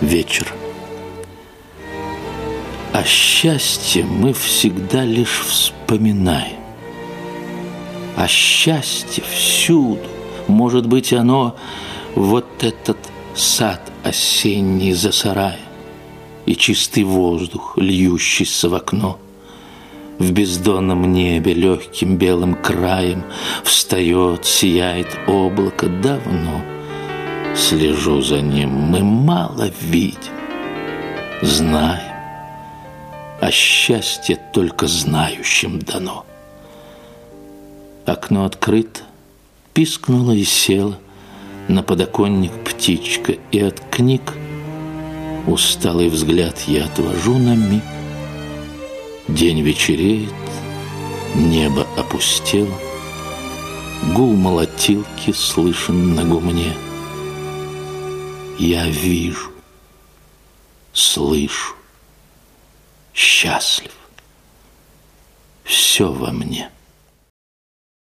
вечер. А счастье мы всегда лишь вспоминаем. А счастье всюду, может быть, оно вот этот сад осенний за сараем и чистый воздух, льющийся в окно. В бездонном небе легким белым краем Встает, сияет облако давно. Слежу за ним, мы мало видим, знаем, А счастье только знающим дано. Окно открыто, пискнула и села На подоконник птичка, и от книг Усталый взгляд я отвожу на миг. День вечереет, небо опустело, Гул молотилки слышен на гумне. Я вижу, слышу, счастлив. Все во мне –